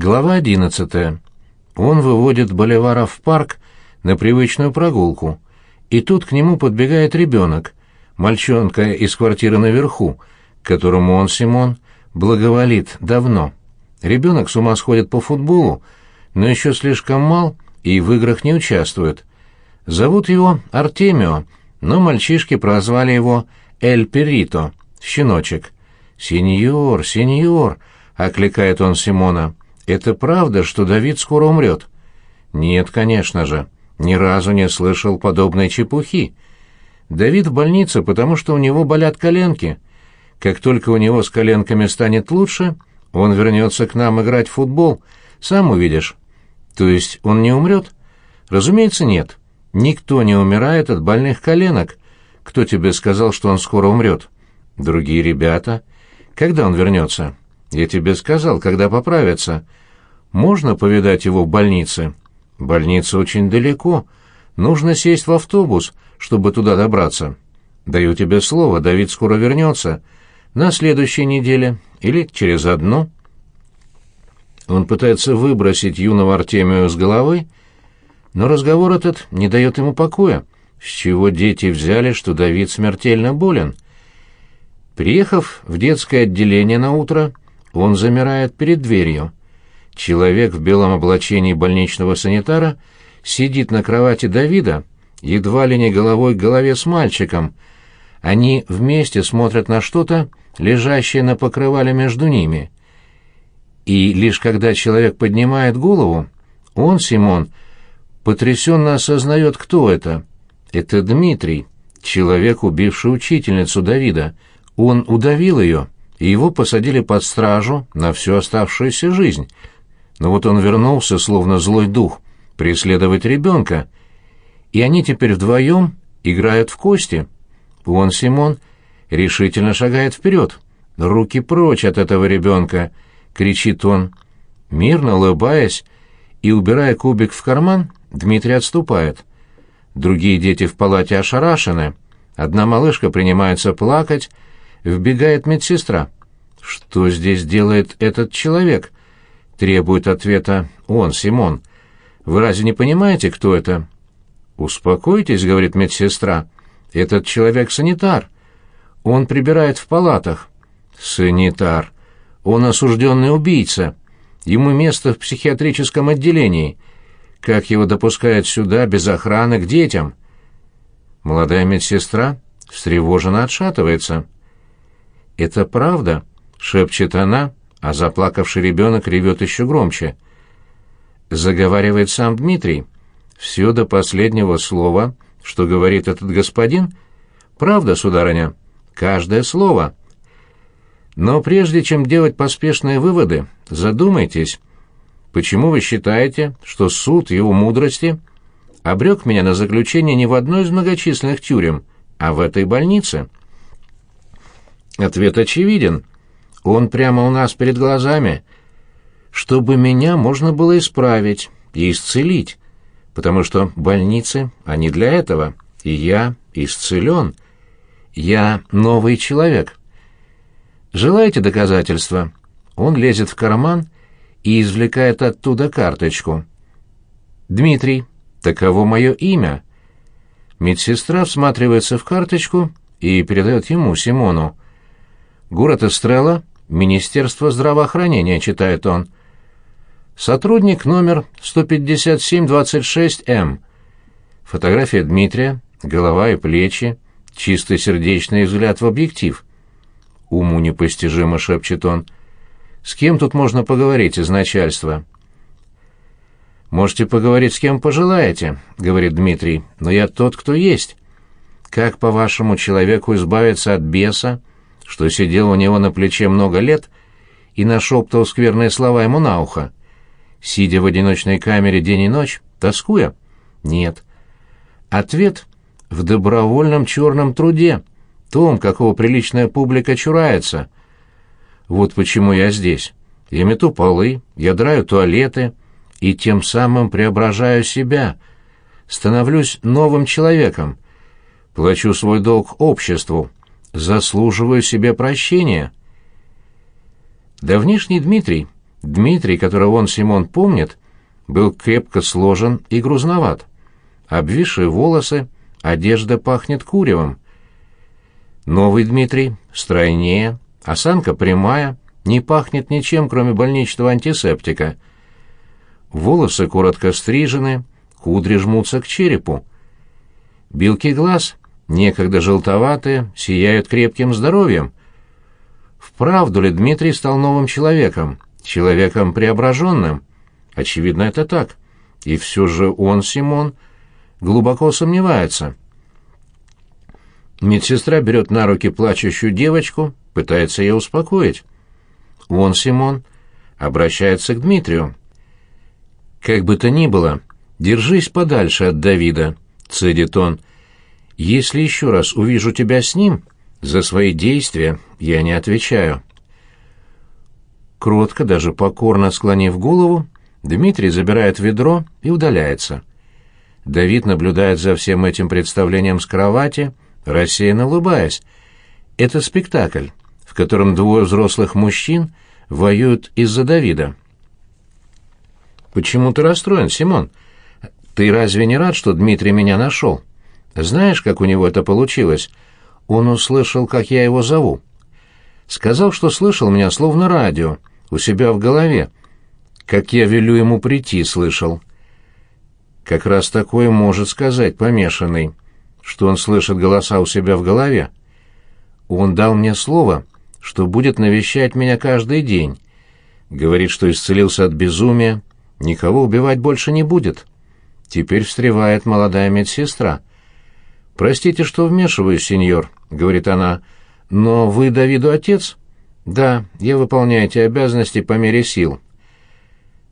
Глава одиннадцатая. Он выводит Боливара в парк на привычную прогулку, и тут к нему подбегает ребенок, мальчонка из квартиры наверху, которому он, Симон, благоволит давно. Ребенок с ума сходит по футболу, но еще слишком мал и в играх не участвует. Зовут его Артемио, но мальчишки прозвали его Эль Перито, щеночек. «Сеньор, сеньор!» — окликает он Симона. «Это правда, что Давид скоро умрет?» «Нет, конечно же. Ни разу не слышал подобной чепухи. Давид в больнице, потому что у него болят коленки. Как только у него с коленками станет лучше, он вернется к нам играть в футбол. Сам увидишь». «То есть он не умрет?» «Разумеется, нет. Никто не умирает от больных коленок. Кто тебе сказал, что он скоро умрет?» «Другие ребята». Когда он вернется? Я тебе сказал, когда поправится. Можно повидать его в больнице? Больница очень далеко. Нужно сесть в автобус, чтобы туда добраться. Даю тебе слово, Давид скоро вернется. На следующей неделе или через одну. Он пытается выбросить юного Артемию с головы, но разговор этот не дает ему покоя. С чего дети взяли, что Давид смертельно болен — Приехав в детское отделение на утро, он замирает перед дверью. Человек в белом облачении больничного санитара сидит на кровати Давида, едва ли не головой к голове с мальчиком. Они вместе смотрят на что-то, лежащее на покрывале между ними. И лишь когда человек поднимает голову, он, Симон, потрясенно осознает, кто это. Это Дмитрий, человек, убивший учительницу Давида, он удавил ее, и его посадили под стражу на всю оставшуюся жизнь. Но вот он вернулся, словно злой дух, преследовать ребенка, и они теперь вдвоем играют в кости. Он, Симон, решительно шагает вперед. «Руки прочь от этого ребенка!» — кричит он. Мирно улыбаясь и убирая кубик в карман, Дмитрий отступает. Другие дети в палате ошарашены. Одна малышка принимается плакать, Вбегает медсестра. «Что здесь делает этот человек?» Требует ответа он, Симон. «Вы разве не понимаете, кто это?» «Успокойтесь», — говорит медсестра. «Этот человек санитар. Он прибирает в палатах». «Санитар. Он осужденный убийца. Ему место в психиатрическом отделении. Как его допускают сюда без охраны к детям?» Молодая медсестра встревоженно отшатывается. «Это правда?» — шепчет она, а заплакавший ребенок ревет еще громче. Заговаривает сам Дмитрий. Все до последнего слова, что говорит этот господин, правда, сударыня, каждое слово. Но прежде чем делать поспешные выводы, задумайтесь, почему вы считаете, что суд его мудрости обрек меня на заключение не в одной из многочисленных тюрем, а в этой больнице?» Ответ очевиден. Он прямо у нас перед глазами. Чтобы меня можно было исправить и исцелить, потому что больницы, они для этого, и я исцелен. Я новый человек. Желаете доказательства? Он лезет в карман и извлекает оттуда карточку. «Дмитрий, таково мое имя». Медсестра всматривается в карточку и передает ему, Симону. Город Эстрелла, Министерство здравоохранения, читает он. Сотрудник номер 15726М. Фотография Дмитрия, голова и плечи, чистый сердечный взгляд в объектив. Уму непостижимо, шепчет он. С кем тут можно поговорить из начальства? Можете поговорить с кем пожелаете, говорит Дмитрий, но я тот, кто есть. Как, по-вашему, человеку избавиться от беса, что сидел у него на плече много лет и нашептывал скверные слова ему на ухо. Сидя в одиночной камере день и ночь, тоскуя? Нет. Ответ в добровольном черном труде, том, какого приличная публика чурается. Вот почему я здесь. Я мету полы, я драю туалеты и тем самым преображаю себя, становлюсь новым человеком, плачу свой долг обществу, заслуживаю себе прощения. Давнишний Дмитрий Дмитрий, которого он, Симон, помнит, был крепко сложен и грузноват. Обвисшие волосы, одежда пахнет куревом. Новый Дмитрий стройнее, осанка прямая, не пахнет ничем, кроме больничного антисептика. Волосы коротко стрижены, кудри жмутся к черепу. Белки глаз, некогда желтоватые, сияют крепким здоровьем. Вправду ли Дмитрий стал новым человеком, человеком преображенным? Очевидно, это так. И все же он, Симон, глубоко сомневается. Медсестра берет на руки плачущую девочку, пытается ее успокоить. Он, Симон, обращается к Дмитрию. «Как бы то ни было, держись подальше от Давида», — цедит он. «Если еще раз увижу тебя с ним, за свои действия я не отвечаю». Кротко, даже покорно склонив голову, Дмитрий забирает ведро и удаляется. Давид наблюдает за всем этим представлением с кровати, рассеянно улыбаясь. Это спектакль, в котором двое взрослых мужчин воюют из-за Давида. «Почему ты расстроен, Симон? Ты разве не рад, что Дмитрий меня нашел? Знаешь, как у него это получилось? Он услышал, как я его зову. Сказал, что слышал меня словно радио, у себя в голове. Как я велю ему прийти, слышал. Как раз такое может сказать помешанный, что он слышит голоса у себя в голове. Он дал мне слово, что будет навещать меня каждый день. Говорит, что исцелился от безумия, никого убивать больше не будет. Теперь встревает молодая медсестра. «Простите, что вмешиваюсь, сеньор», — говорит она, — «но вы Давиду отец?» «Да, я выполняю эти обязанности по мере сил».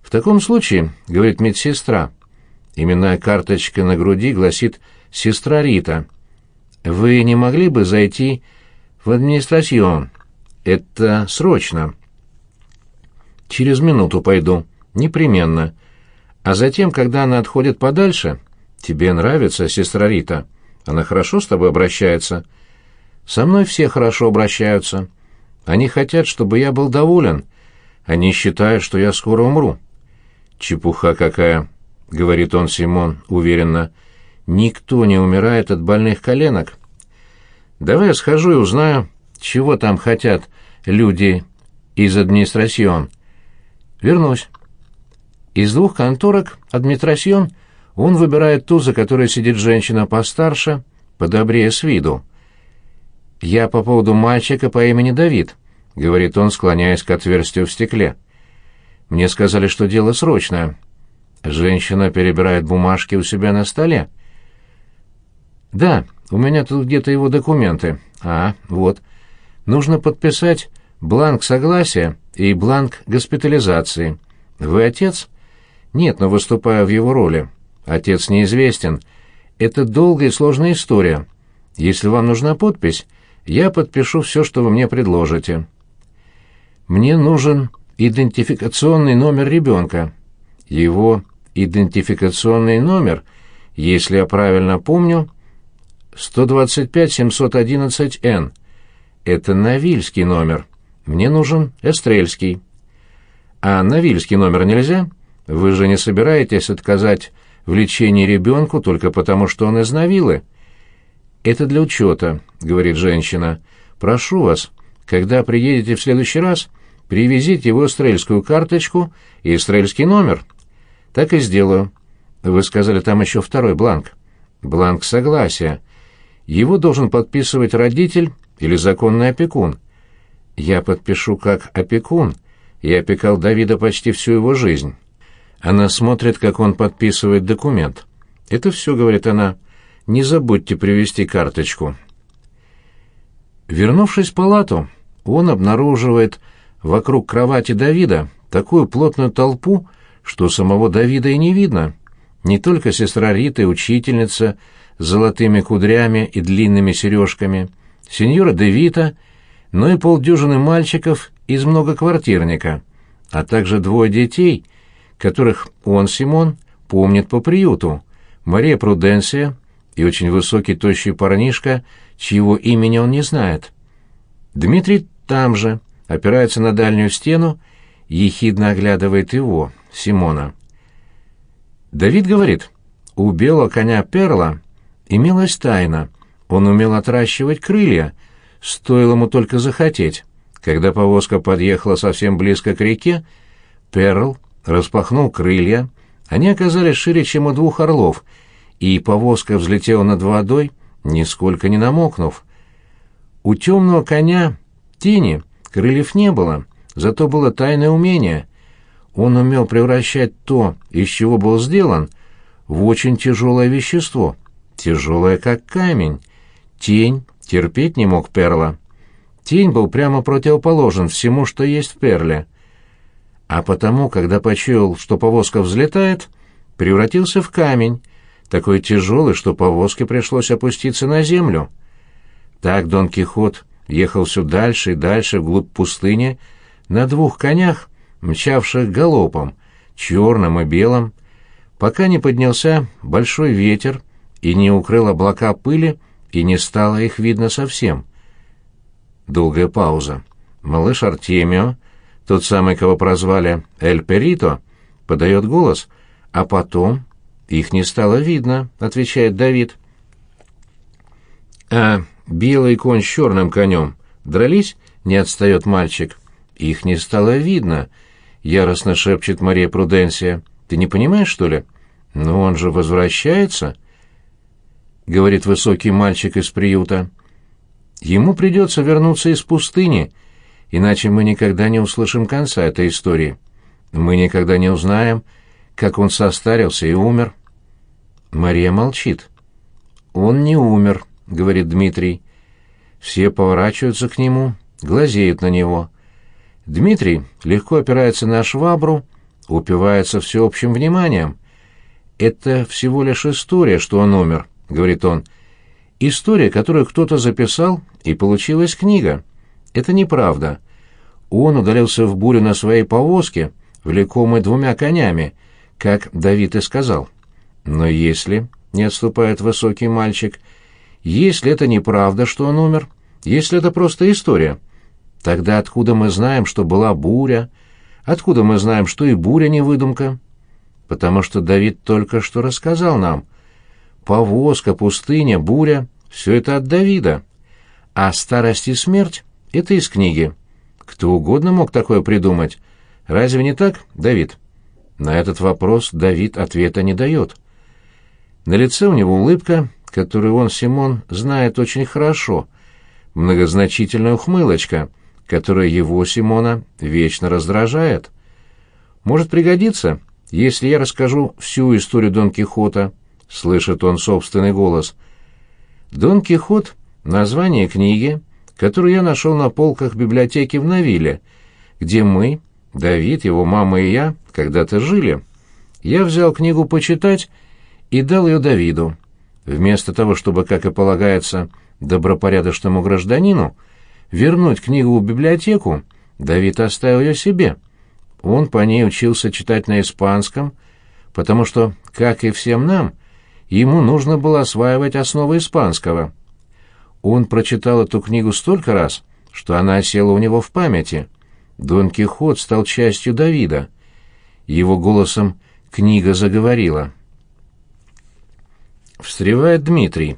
«В таком случае», — говорит медсестра, — именная карточка на груди гласит «Сестра Рита». «Вы не могли бы зайти в администрацион? Это срочно». «Через минуту пойду. Непременно. А затем, когда она отходит подальше...» «Тебе нравится, сестра Рита? Она хорошо с тобой обращается?» «Со мной все хорошо обращаются. Они хотят, чтобы я был доволен. Они считают, что я скоро умру». «Чепуха какая!» — говорит он Симон уверенно. «Никто не умирает от больных коленок». «Давай я схожу и узнаю, чего там хотят люди из администрацион». «Вернусь». Из двух конторок администрацион он выбирает ту, за которой сидит женщина постарше, подобрее с виду. «Я по поводу мальчика по имени Давид», — говорит он, склоняясь к отверстию в стекле. Мне сказали, что дело срочное. Женщина перебирает бумажки у себя на столе. Да, у меня тут где-то его документы. А, вот. Нужно подписать бланк согласия и бланк госпитализации. Вы отец? Нет, но выступаю в его роли. Отец неизвестен. Это долгая и сложная история. Если вам нужна подпись, я подпишу все, что вы мне предложите. Мне нужен идентификационный номер ребенка. Его идентификационный номер, если я правильно помню, 125-711-Н. Это Навильский номер. Мне нужен Эстрельский. А Навильский номер нельзя? Вы же не собираетесь отказать в лечении ребенку только потому, что он из Навилы? Это для учета, говорит женщина. Прошу вас, когда приедете в следующий раз, Привезите его стрельскую карточку и стрельский номер. Так и сделаю. Вы сказали, там еще второй бланк. Бланк согласия. Его должен подписывать родитель или законный опекун. Я подпишу как опекун. Я опекал Давида почти всю его жизнь. Она смотрит, как он подписывает документ. Это все, говорит она. Не забудьте привезти карточку. Вернувшись в палату, он обнаруживает вокруг кровати Давида такую плотную толпу, что самого Давида и не видно. Не только сестра Рита и учительница с золотыми кудрями и длинными сережками, сеньора Девита, но и полдюжины мальчиков из многоквартирника, а также двое детей, которых он, Симон, помнит по приюту, Мария Пруденция и очень высокий тощий парнишка, чьего имени он не знает. Дмитрий там же, опирается на дальнюю стену ехидно оглядывает его, Симона. Давид говорит, у белого коня Перла имелась тайна. Он умел отращивать крылья, стоило ему только захотеть. Когда повозка подъехала совсем близко к реке, Перл распахнул крылья, они оказались шире, чем у двух орлов, и повозка взлетела над водой, нисколько не намокнув. У темного коня тени крыльев не было, зато было тайное умение. Он умел превращать то, из чего был сделан, в очень тяжелое вещество, тяжелое как камень. Тень терпеть не мог Перла. Тень был прямо противоположен всему, что есть в Перле. А потому, когда почуял, что повозка взлетает, превратился в камень, такой тяжелый, что повозке пришлось опуститься на землю. Так Дон Кихот ехал все дальше и дальше вглубь пустыни на двух конях, мчавших галопом, черным и белым, пока не поднялся большой ветер и не укрыл облака пыли, и не стало их видно совсем. Долгая пауза. Малыш Артемио, тот самый, кого прозвали Эль Перито, подает голос, а потом их не стало видно, отвечает Давид. А белый конь с черным конем дрались? Не отстает мальчик. Их не стало видно, яростно шепчет Мария Пруденсия. Ты не понимаешь, что ли? Но он же возвращается, говорит высокий мальчик из приюта. Ему придется вернуться из пустыни, иначе мы никогда не услышим конца этой истории. Мы никогда не узнаем, как он состарился и умер. Мария молчит. «Он не умер», — говорит Дмитрий. Все поворачиваются к нему, глазеют на него. Дмитрий легко опирается на швабру, упивается всеобщим вниманием. «Это всего лишь история, что он умер», — говорит он. «История, которую кто-то записал, и получилась книга. Это неправда. Он удалился в бурю на своей повозке, влекомой двумя конями, как Давид и сказал. Но если, — не отступает высокий мальчик, — если это неправда, что он умер, если это просто история, тогда откуда мы знаем, что была буря, откуда мы знаем, что и буря не выдумка? Потому что Давид только что рассказал нам. Повозка, пустыня, буря — все это от Давида. А старость и смерть — это из книги. Кто угодно мог такое придумать. Разве не так, Давид?» На этот вопрос Давид ответа не дает. На лице у него улыбка, которую он, Симон, знает очень хорошо, многозначительная ухмылочка, которая его, Симона, вечно раздражает. «Может пригодиться, если я расскажу всю историю Дон Кихота», — слышит он собственный голос. «Дон Кихот — название книги, которую я нашел на полках библиотеки в Навиле, где мы, Давид, его мама и я когда-то жили. Я взял книгу почитать и дал ее Давиду. Вместо того, чтобы, как и полагается, добропорядочному гражданину, вернуть книгу в библиотеку, Давид оставил ее себе. Он по ней учился читать на испанском, потому что, как и всем нам, ему нужно было осваивать основы испанского. Он прочитал эту книгу столько раз, что она осела у него в памяти. Дон Кихот стал частью Давида. Его голосом книга заговорила. Встревает Дмитрий.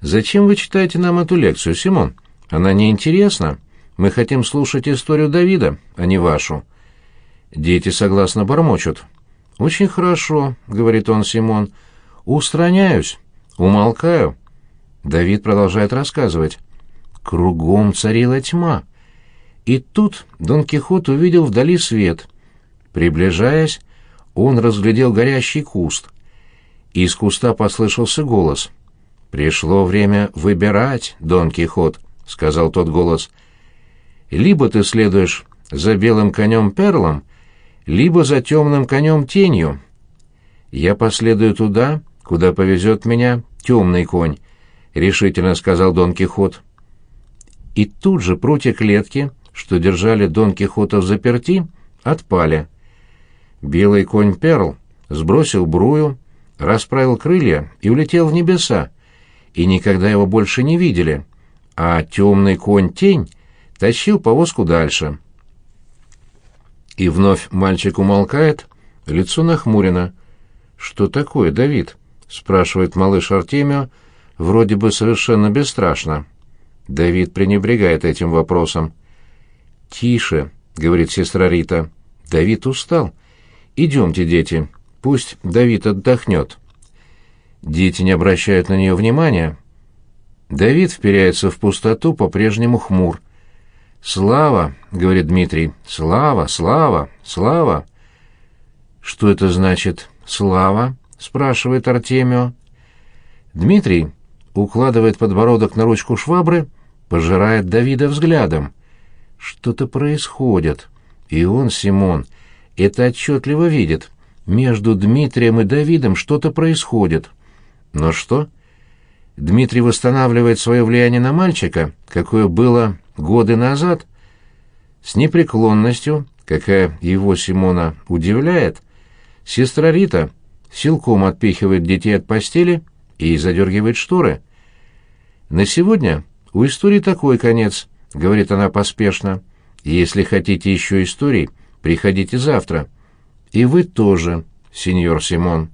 «Зачем вы читаете нам эту лекцию, Симон? Она неинтересна. Мы хотим слушать историю Давида, а не вашу». Дети согласно бормочут. «Очень хорошо», — говорит он Симон. «Устраняюсь, умолкаю». Давид продолжает рассказывать. Кругом царила тьма. И тут Дон Кихот увидел вдали свет. Приближаясь, он разглядел горящий куст. Из куста послышался голос. «Пришло время выбирать, Дон Кихот», — сказал тот голос. «Либо ты следуешь за белым конем Перлом, либо за темным конем Тенью. Я последую туда, куда повезет меня темный конь», — решительно сказал Дон Кихот. И тут же прутья клетки что держали Дон Кихота в заперти, отпали. Белый конь Перл сбросил брую, расправил крылья и улетел в небеса, и никогда его больше не видели, а темный конь Тень тащил повозку дальше. И вновь мальчик умолкает, лицо нахмурено. «Что такое, Давид?» — спрашивает малыш Артемио, вроде бы совершенно бесстрашно. Давид пренебрегает этим вопросом. «Тише», — говорит сестра Рита. «Давид устал. Идемте, дети, пусть Давид отдохнет». Дети не обращают на нее внимания. Давид вперяется в пустоту, по-прежнему хмур. «Слава!» — говорит Дмитрий. «Слава! Слава! Слава!» «Что это значит «слава»?» — спрашивает Артемио. Дмитрий укладывает подбородок на ручку швабры, пожирает Давида взглядом. Что-то происходит. И он, Симон, это отчетливо видит. Между Дмитрием и Давидом что-то происходит. Но что? Дмитрий восстанавливает свое влияние на мальчика, какое было годы назад, с непреклонностью, какая его Симона удивляет, сестра Рита силком отпихивает детей от постели и задергивает шторы. На сегодня у истории такой конец, говорит она поспешно. Если хотите еще историй, приходите завтра. И вы тоже, сеньор Симон.